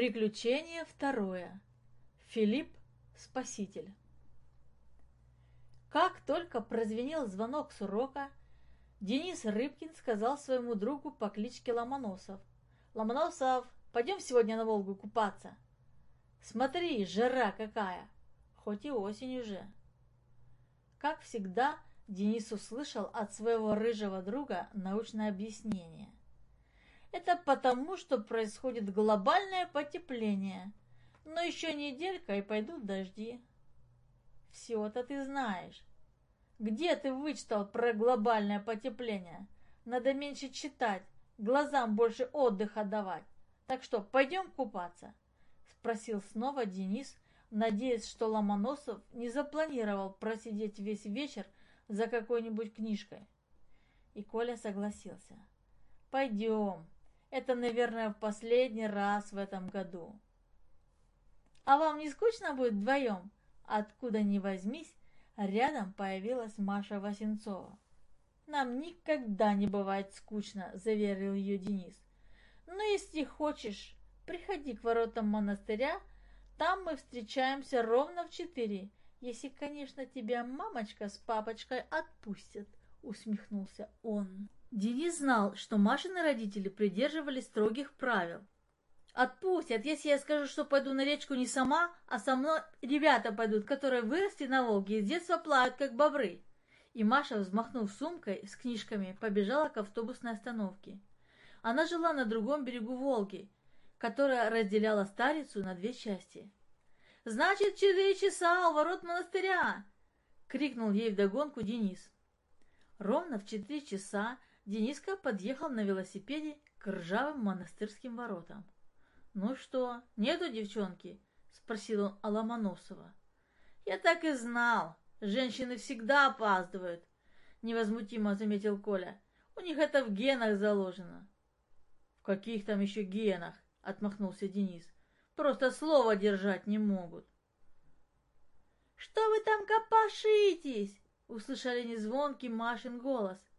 Приключение второе. Филипп Спаситель. Как только прозвенел звонок с урока, Денис Рыбкин сказал своему другу по кличке Ломоносов. «Ломоносов, пойдем сегодня на Волгу купаться?» «Смотри, жара какая! Хоть и осень уже!» Как всегда, Денис услышал от своего рыжего друга научное объяснение – это потому, что происходит глобальное потепление. Но еще неделька и пойдут дожди. Все-то ты знаешь. Где ты вычитал про глобальное потепление? Надо меньше читать, глазам больше отдыха давать. Так что, пойдем купаться? Спросил снова Денис, надеясь, что Ломоносов не запланировал просидеть весь вечер за какой-нибудь книжкой. И Коля согласился. «Пойдем, это, наверное, в последний раз в этом году. А вам не скучно будет вдвоем? Откуда ни возьмись, рядом появилась Маша Васенцова. «Нам никогда не бывает скучно», — заверил ее Денис. «Но если хочешь, приходи к воротам монастыря, там мы встречаемся ровно в четыре, если, конечно, тебя мамочка с папочкой отпустят», — усмехнулся он. Денис знал, что Машины родители придерживались строгих правил. «Отпустят, если я скажу, что пойду на речку не сама, а со мной ребята пойдут, которые выросли на Волге и с детства плавают, как бобры». И Маша, взмахнув сумкой с книжками, побежала к автобусной остановке. Она жила на другом берегу Волги, которая разделяла старицу на две части. «Значит, четыре часа у ворот монастыря!» — крикнул ей вдогонку Денис. Ровно в четыре часа Дениска подъехал на велосипеде к ржавым монастырским воротам. «Ну что, нету девчонки?» — спросил он Аламоносова. «Я так и знал. Женщины всегда опаздывают», — невозмутимо заметил Коля. «У них это в генах заложено». «В каких там еще генах?» — отмахнулся Денис. «Просто слово держать не могут». «Что вы там копошитесь?» — услышали незвонкий Машин голос.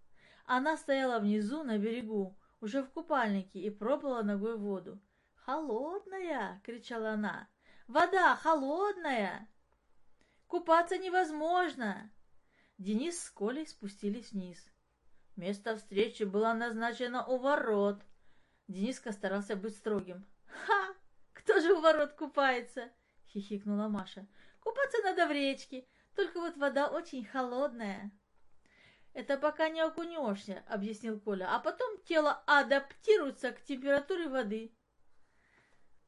Она стояла внизу на берегу, уже в купальнике, и пробовала ногой воду. «Холодная!» — кричала она. «Вода холодная! Купаться невозможно!» Денис с Колей спустились вниз. Место встречи было назначено у ворот. Дениска старался быть строгим. «Ха! Кто же у ворот купается?» — хихикнула Маша. «Купаться надо в речке, только вот вода очень холодная». «Это пока не окунешься», — объяснил Коля, «а потом тело адаптируется к температуре воды».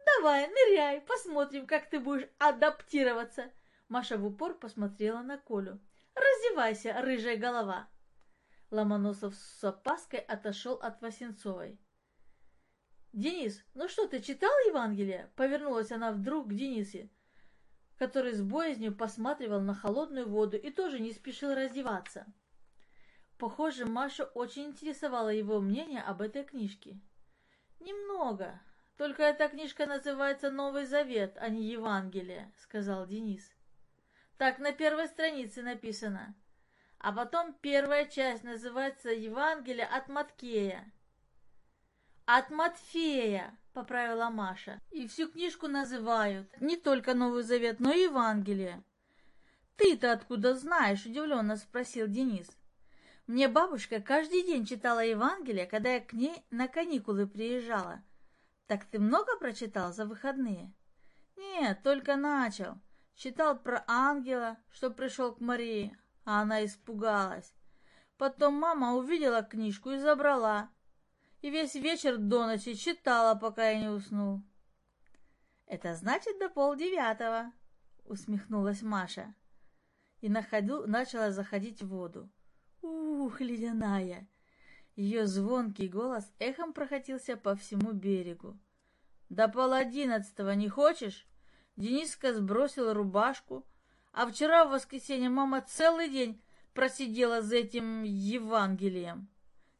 «Давай, ныряй, посмотрим, как ты будешь адаптироваться». Маша в упор посмотрела на Колю. «Раздевайся, рыжая голова». Ломоносов с опаской отошел от Васенцовой. «Денис, ну что, ты читал Евангелие?» Повернулась она вдруг к Денисе, который с боязнью посматривал на холодную воду и тоже не спешил раздеваться. Похоже, Маша очень интересовала его мнение об этой книжке. «Немного. Только эта книжка называется «Новый Завет», а не «Евангелие», — сказал Денис. «Так на первой странице написано. А потом первая часть называется «Евангелие от Маткея». «От Матфея», — поправила Маша. «И всю книжку называют не только Новый Завет, но и Евангелие». «Ты-то откуда знаешь?» — удивленно спросил Денис. Мне бабушка каждый день читала Евангелие, когда я к ней на каникулы приезжала. Так ты много прочитал за выходные? Нет, только начал. Читал про ангела, что пришел к Марии, а она испугалась. Потом мама увидела книжку и забрала. И весь вечер до ночи читала, пока я не уснул. «Это значит до полдевятого», — усмехнулась Маша. И на ходу начала заходить в воду. Ух, ледяная! Ее звонкий голос эхом прокатился по всему берегу. «До пол одиннадцатого не хочешь?» Дениска сбросил рубашку, а вчера в воскресенье мама целый день просидела за этим Евангелием.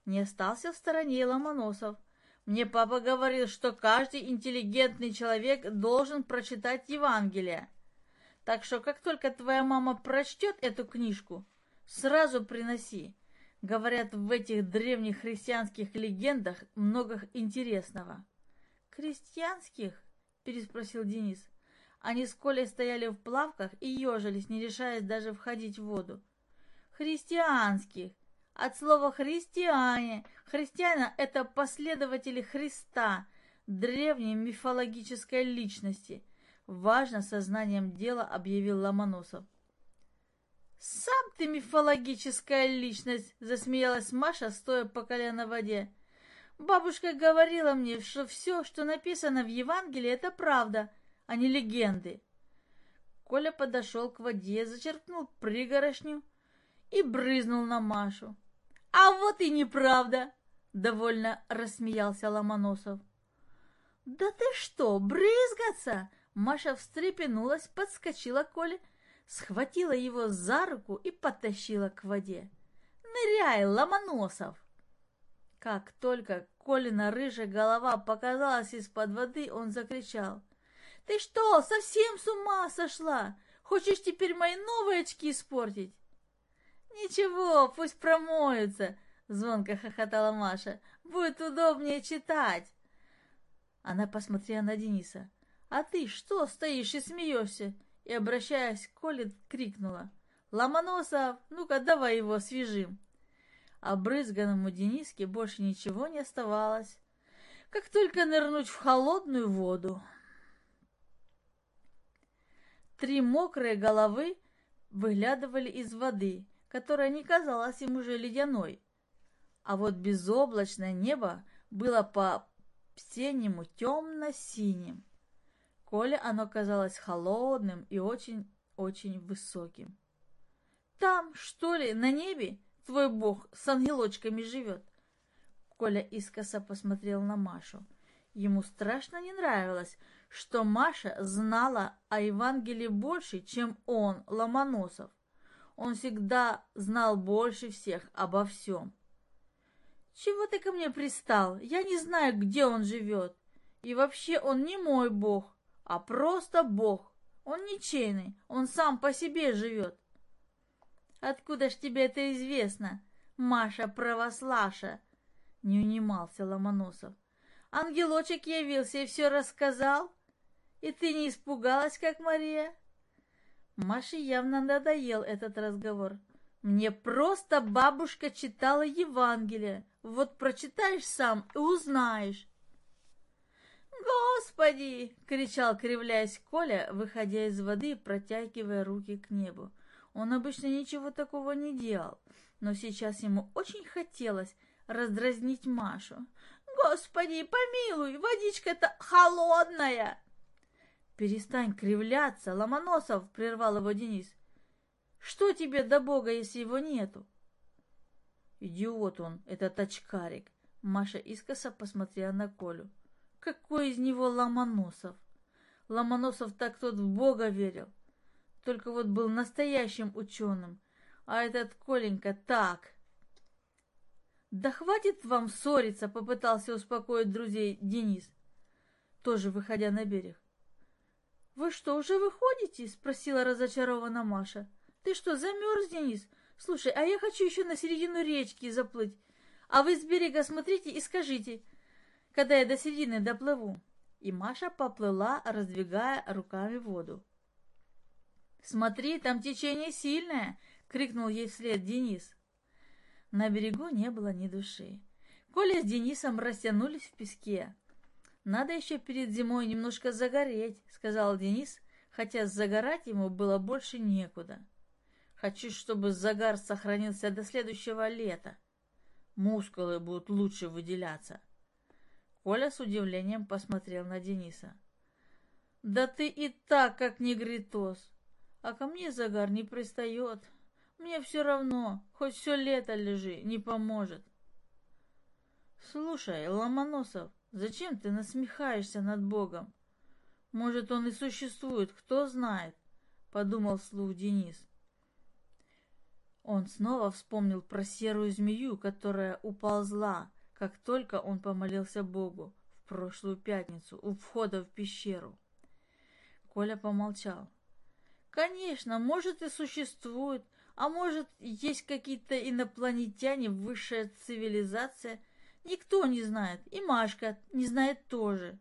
Не остался в стороне Ломоносов. Мне папа говорил, что каждый интеллигентный человек должен прочитать Евангелие. Так что как только твоя мама прочтет эту книжку, Сразу приноси. Говорят, в этих древних христианских легендах много интересного. Крестьянских? – переспросил Денис. Они с Колей стояли в плавках и ежились, не решаясь даже входить в воду. «Христианских! От слова «христиане». Христиане – это последователи Христа, древней мифологической личности. Важно сознанием дела объявил Ломоносов. «Сам ты мифологическая личность!» – засмеялась Маша, стоя по колено в воде. «Бабушка говорила мне, что все, что написано в Евангелии, это правда, а не легенды». Коля подошел к воде, зачерпнул пригорошню и брызнул на Машу. «А вот и неправда!» — довольно рассмеялся Ломоносов. «Да ты что, брызгаться?» Маша встрепенулась, подскочила к Коле, схватила его за руку и потащила к воде. «Ныряй, Ломоносов!» Как только Колина рыжая голова показалась из-под воды, он закричал. «Ты что, совсем с ума сошла? Хочешь теперь мои новые очки испортить?» «Ничего, пусть промоются!» — звонко хохотала Маша. «Будет удобнее читать!» Она посмотрела на Дениса. «А ты что стоишь и смеешься?» И, обращаясь к Коле, крикнула. «Ломоносов, ну-ка давай его освежим!» Обрызганному Дениске больше ничего не оставалось, как только нырнуть в холодную воду. Три мокрые головы выглядывали из воды, которая не казалась им уже ледяной. А вот безоблачное небо было по-осеннему темно-синим. Коле оно казалось холодным и очень-очень высоким. «Там, что ли, на небе, твой бог с ангелочками живет?» Коля искоса посмотрел на Машу. Ему страшно не нравилось, что Маша знала о Евангелии больше, чем он, Ломоносов. Он всегда знал больше всех обо всем. «Чего ты ко мне пристал? Я не знаю, где он живет. И вообще он не мой бог а просто Бог. Он ничейный, он сам по себе живет. Откуда ж тебе это известно, Маша Правослаша? Не унимался Ломоносов. Ангелочек явился и все рассказал? И ты не испугалась, как Мария? Маше явно надоел этот разговор. Мне просто бабушка читала Евангелие. Вот прочитаешь сам и узнаешь. «Господи!» — кричал, кривляясь Коля, выходя из воды и протягивая руки к небу. Он обычно ничего такого не делал, но сейчас ему очень хотелось раздразнить Машу. «Господи, помилуй, водичка-то холодная!» «Перестань кривляться, Ломоносов!» — прервал его Денис. «Что тебе до Бога, если его нету?» «Идиот он, этот очкарик!» Маша искоса посмотрела на Колю. Какой из него Ломоносов? Ломоносов так тот в Бога верил. Только вот был настоящим ученым. А этот Коленька так. Да хватит вам ссориться, попытался успокоить друзей Денис, тоже выходя на берег. «Вы что, уже выходите?» — спросила разочарована Маша. «Ты что, замерз, Денис? Слушай, а я хочу еще на середину речки заплыть. А вы с берега смотрите и скажите, когда я до середины доплыву. И Маша поплыла, раздвигая руками воду. «Смотри, там течение сильное!» — крикнул ей вслед Денис. На берегу не было ни души. Коля с Денисом растянулись в песке. «Надо еще перед зимой немножко загореть», — сказал Денис, хотя загорать ему было больше некуда. «Хочу, чтобы загар сохранился до следующего лета. Мускулы будут лучше выделяться». Коля с удивлением посмотрел на Дениса. «Да ты и так, как негритос, а ко мне загар не пристает. Мне все равно, хоть все лето лежи, не поможет». «Слушай, Ломоносов, зачем ты насмехаешься над Богом? Может, он и существует, кто знает?» — подумал вслух Денис. Он снова вспомнил про серую змею, которая уползла, как только он помолился Богу в прошлую пятницу у входа в пещеру. Коля помолчал. Конечно, может и существует, а может есть какие-то инопланетяне, высшая цивилизация. Никто не знает, и Машка не знает тоже.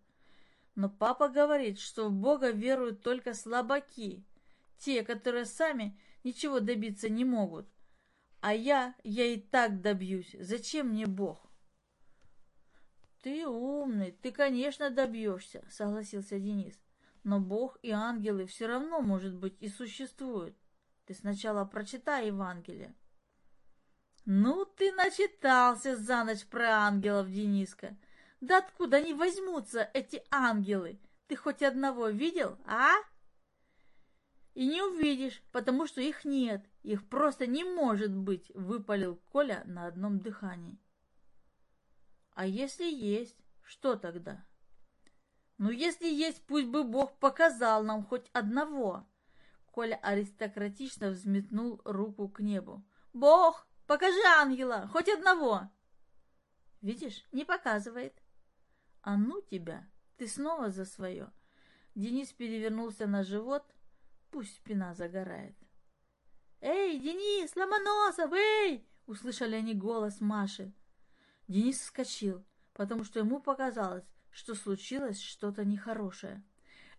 Но папа говорит, что в Бога веруют только слабаки, те, которые сами ничего добиться не могут. А я, я и так добьюсь. Зачем мне Бог? Ты умный, ты, конечно, добьешься, согласился Денис. Но Бог и ангелы все равно, может быть, и существуют. Ты сначала прочитай Евангелие. Ну, ты начитался за ночь про ангелов, Дениска. Да откуда они возьмутся, эти ангелы? Ты хоть одного видел, а? И не увидишь, потому что их нет. Их просто не может быть, выпалил Коля на одном дыхании. А если есть, что тогда? Ну, если есть, пусть бы Бог показал нам хоть одного. Коля аристократично взметнул руку к небу. Бог, покажи ангела, хоть одного. Видишь, не показывает. А ну тебя, ты снова за свое. Денис перевернулся на живот, пусть спина загорает. «Эй, Денис, Ломоносов, эй!» — услышали они голос Маши. Денис вскочил, потому что ему показалось, что случилось что-то нехорошее.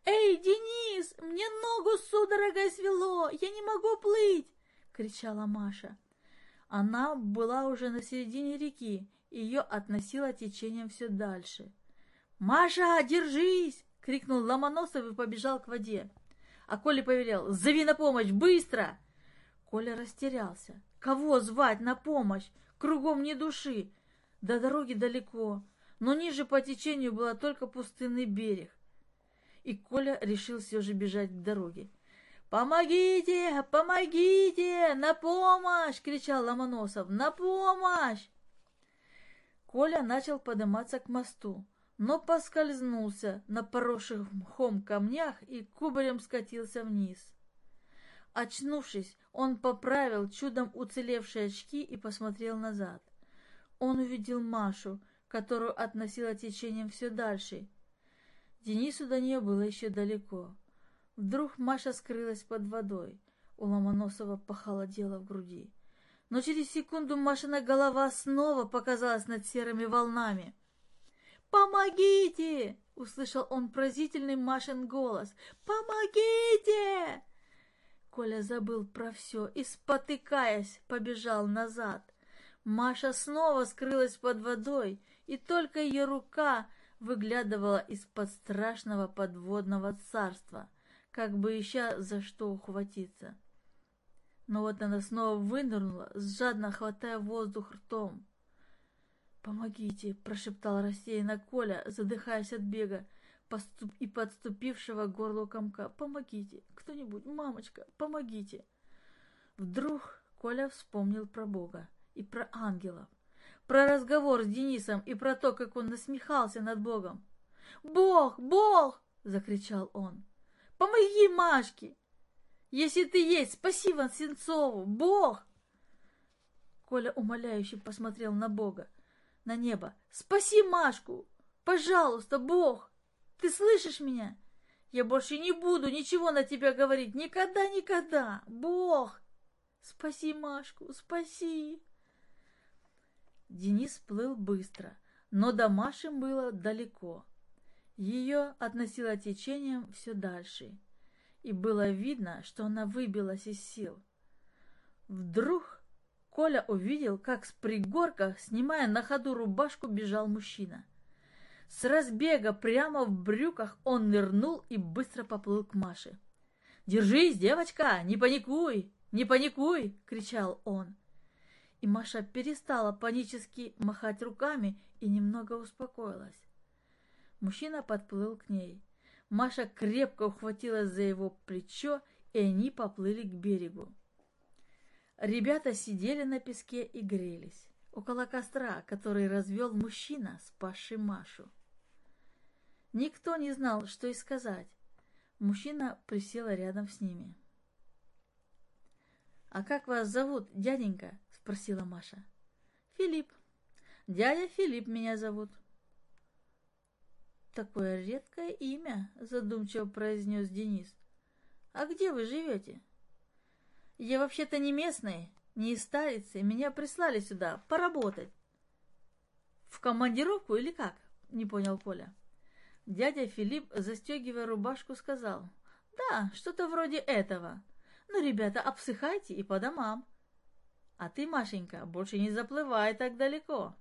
«Эй, Денис, мне ногу судорогой свело, я не могу плыть!» — кричала Маша. Она была уже на середине реки, ее относило течением все дальше. «Маша, держись!» — крикнул Ломоносов и побежал к воде. А Коля повелел «Зови на помощь, быстро!» Коля растерялся. Кого звать на помощь? Кругом ни души. До дороги далеко, но ниже по течению был только пустынный берег. И Коля решил все же бежать к дороге. «Помогите! Помогите! На помощь!» — кричал Ломоносов. «На помощь!» Коля начал подниматься к мосту но поскользнулся на поросших мхом камнях и кубарем скатился вниз. Очнувшись, он поправил чудом уцелевшие очки и посмотрел назад. Он увидел Машу, которую относило течением все дальше. Денису до нее было еще далеко. Вдруг Маша скрылась под водой. У Ломоносова похолодело в груди. Но через секунду Машина голова снова показалась над серыми волнами. «Помогите!» — услышал он поразительный Машин голос. «Помогите!» Коля забыл про все и, спотыкаясь, побежал назад. Маша снова скрылась под водой, и только ее рука выглядывала из-под страшного подводного царства, как бы ища за что ухватиться. Но вот она снова вынырнула, жадно хватая воздух ртом. «Помогите!» – прошептал рассеянно Коля, задыхаясь от бега и подступившего к горлу комка. «Помогите! Кто-нибудь! Мамочка! Помогите!» Вдруг Коля вспомнил про Бога и про ангелов, про разговор с Денисом и про то, как он насмехался над Богом. «Бог! Бог!» – закричал он. «Помоги Машке! Если ты есть, спаси Ван Сенцову! Бог!» Коля умоляюще посмотрел на Бога на небо. «Спаси Машку! Пожалуйста, Бог! Ты слышишь меня? Я больше не буду ничего на тебя говорить! Никогда, никогда! Бог! Спаси Машку! Спаси!» Денис плыл быстро, но до Маши было далеко. Ее относило течением все дальше, и было видно, что она выбилась из сил. Вдруг Коля увидел, как с пригорка, снимая на ходу рубашку, бежал мужчина. С разбега прямо в брюках он нырнул и быстро поплыл к Маше. «Держись, девочка, не паникуй, не паникуй!» — кричал он. И Маша перестала панически махать руками и немного успокоилась. Мужчина подплыл к ней. Маша крепко ухватилась за его плечо, и они поплыли к берегу. Ребята сидели на песке и грелись, около костра, который развел мужчина, спасший Машу. Никто не знал, что и сказать. Мужчина присел рядом с ними. «А как вас зовут, дяденька?» – спросила Маша. «Филипп. Дядя Филипп меня зовут». «Такое редкое имя», – задумчиво произнес Денис. «А где вы живете?» Я вообще-то не местный, не из столицы. Меня прислали сюда поработать. В командировку или как? Не понял Коля. Дядя Филипп, застегивая рубашку, сказал, «Да, что-то вроде этого. Ну, ребята, обсыхайте и по домам. А ты, Машенька, больше не заплывай так далеко.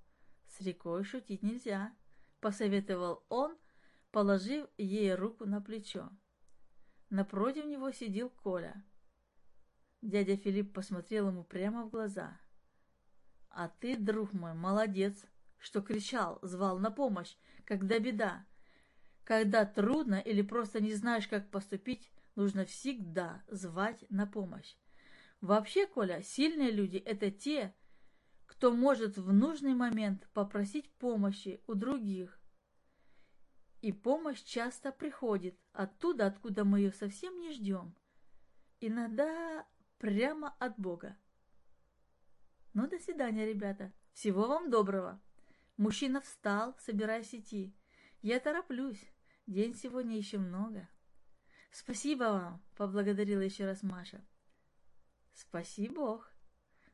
С рекой шутить нельзя», — посоветовал он, положив ей руку на плечо. Напротив него сидел Коля. Дядя Филипп посмотрел ему прямо в глаза. «А ты, друг мой, молодец, что кричал, звал на помощь, когда беда. Когда трудно или просто не знаешь, как поступить, нужно всегда звать на помощь. Вообще, Коля, сильные люди – это те, кто может в нужный момент попросить помощи у других. И помощь часто приходит оттуда, откуда мы ее совсем не ждем. Иногда прямо от Бога. Ну, до свидания, ребята. Всего вам доброго. Мужчина встал, собираясь идти. Я тороплюсь. День сегодня еще много. Спасибо вам, поблагодарила еще раз Маша. Спаси Бог,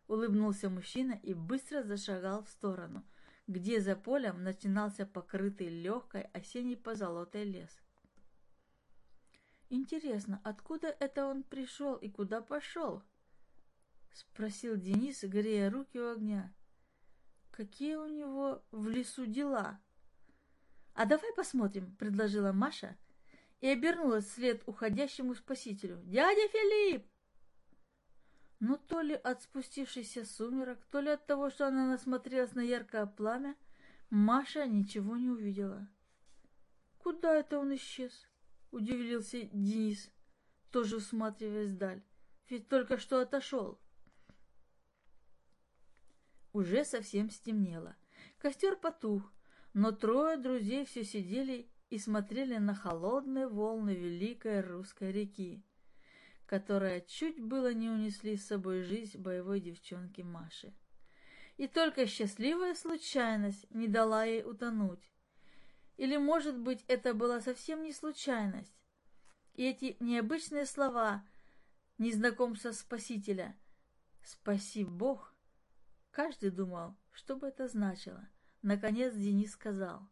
улыбнулся мужчина и быстро зашагал в сторону, где за полем начинался покрытый легкой осенней позолотой лес. Интересно, откуда это он пришел и куда пошел? Спросил Денис, грея руки у огня. Какие у него в лесу дела? «А давай посмотрим», — предложила Маша и обернулась вслед уходящему спасителю. «Дядя Филипп!» Но то ли от спустившейся сумерок, то ли от того, что она насмотрелась на яркое пламя, Маша ничего не увидела. «Куда это он исчез?» — удивился Денис, тоже всматриваясь вдаль. «Ведь только что отошел». Уже совсем стемнело. Костер потух, но трое друзей все сидели и смотрели на холодные волны великой русской реки, которая чуть было не унесли с собой жизнь боевой девчонки Маши. И только счастливая случайность не дала ей утонуть. Или, может быть, это была совсем не случайность. И эти необычные слова незнакомца Спасителя «Спаси Бог» каждый думал, что бы это значило – Наконец Денис сказал.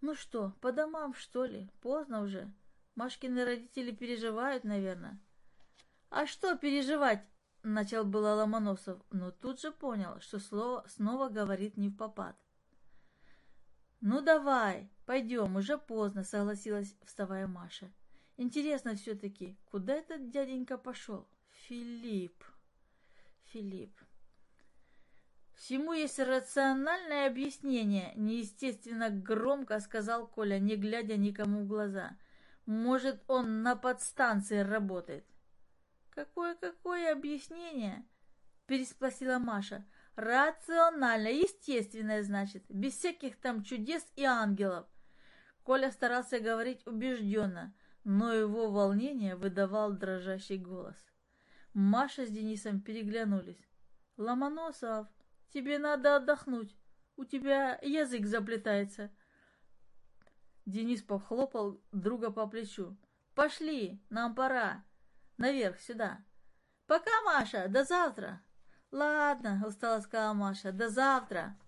«Ну что, по домам, что ли? Поздно уже. Машкины родители переживают, наверное». «А что переживать?» — начал было Ломоносов, но тут же понял, что слово снова говорит не в попад. «Ну давай, пойдем, уже поздно», — согласилась, вставая Маша. «Интересно все-таки, куда этот дяденька пошел?» «Филипп, Филипп». Всему есть рациональное объяснение, неестественно громко сказал Коля, не глядя никому в глаза. Может, он на подстанции работает. Какое-какое объяснение? Переспросила Маша. Рациональное, естественное, значит, без всяких там чудес и ангелов. Коля старался говорить убежденно, но его волнение выдавал дрожащий голос. Маша с Денисом переглянулись. «Ломоносов!» Тебе надо отдохнуть. У тебя язык заплетается. Денис похлопал друга по плечу. Пошли, нам пора. Наверх, сюда. Пока, Маша, до завтра. Ладно, устала сказала Маша, до завтра.